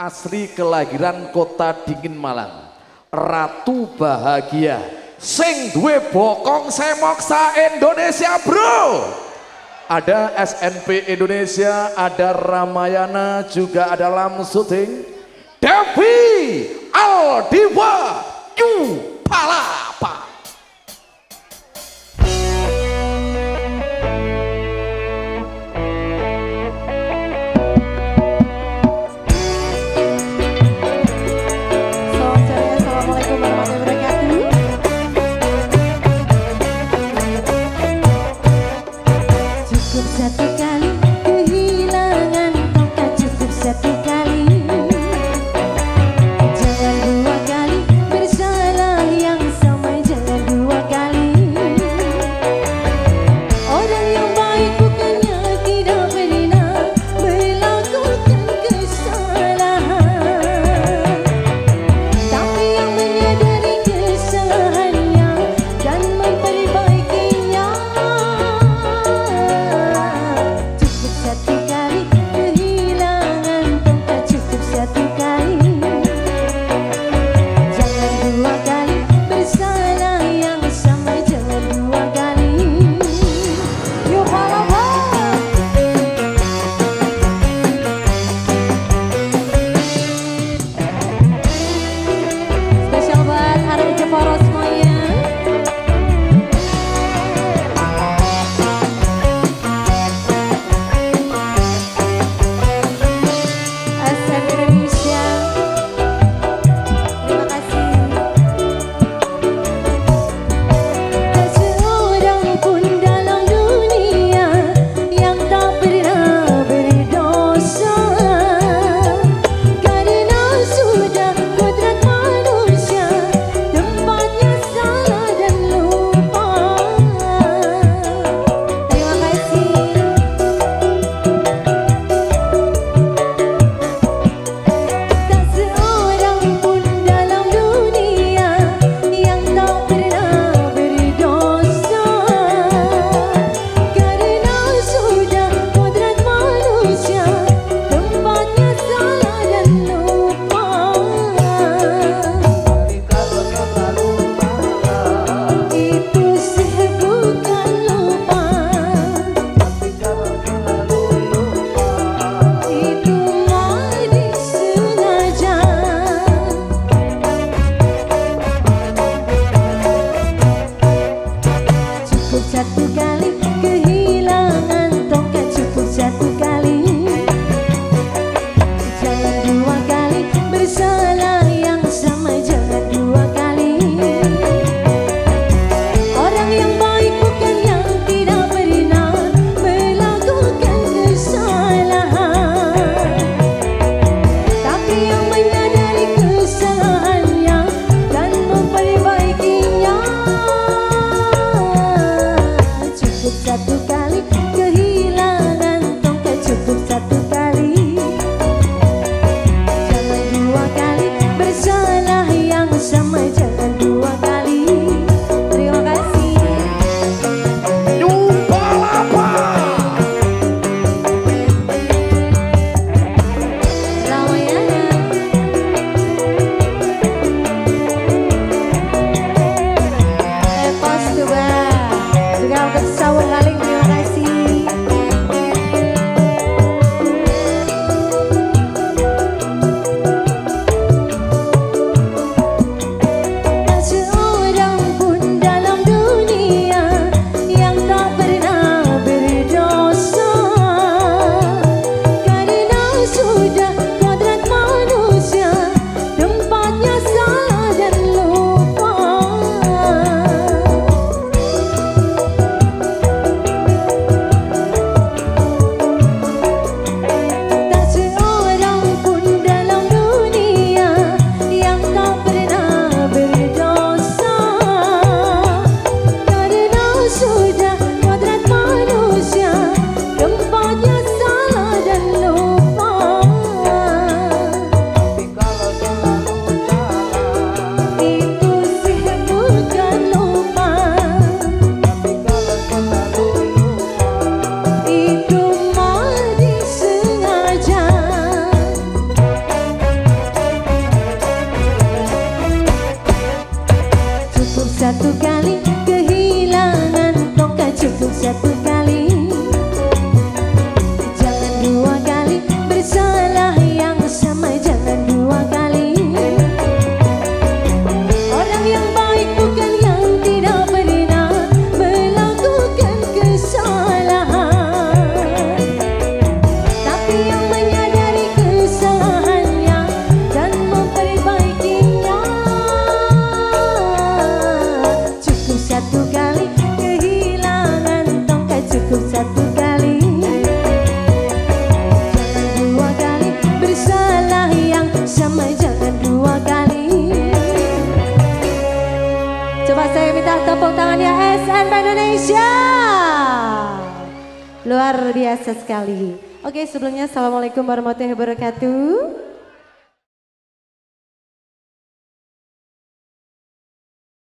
asli kelahiran kota dingin Malang. Ratu Bahagia sing duwe bokong semoksa Indonesia bro. Ada SNP Indonesia ada Ramayana juga ada Lamsuting Devi Aldiva Yu Palapa Luar biasa sekali. Oke sebelumnya Assalamualaikum warahmatullahi wabarakatuh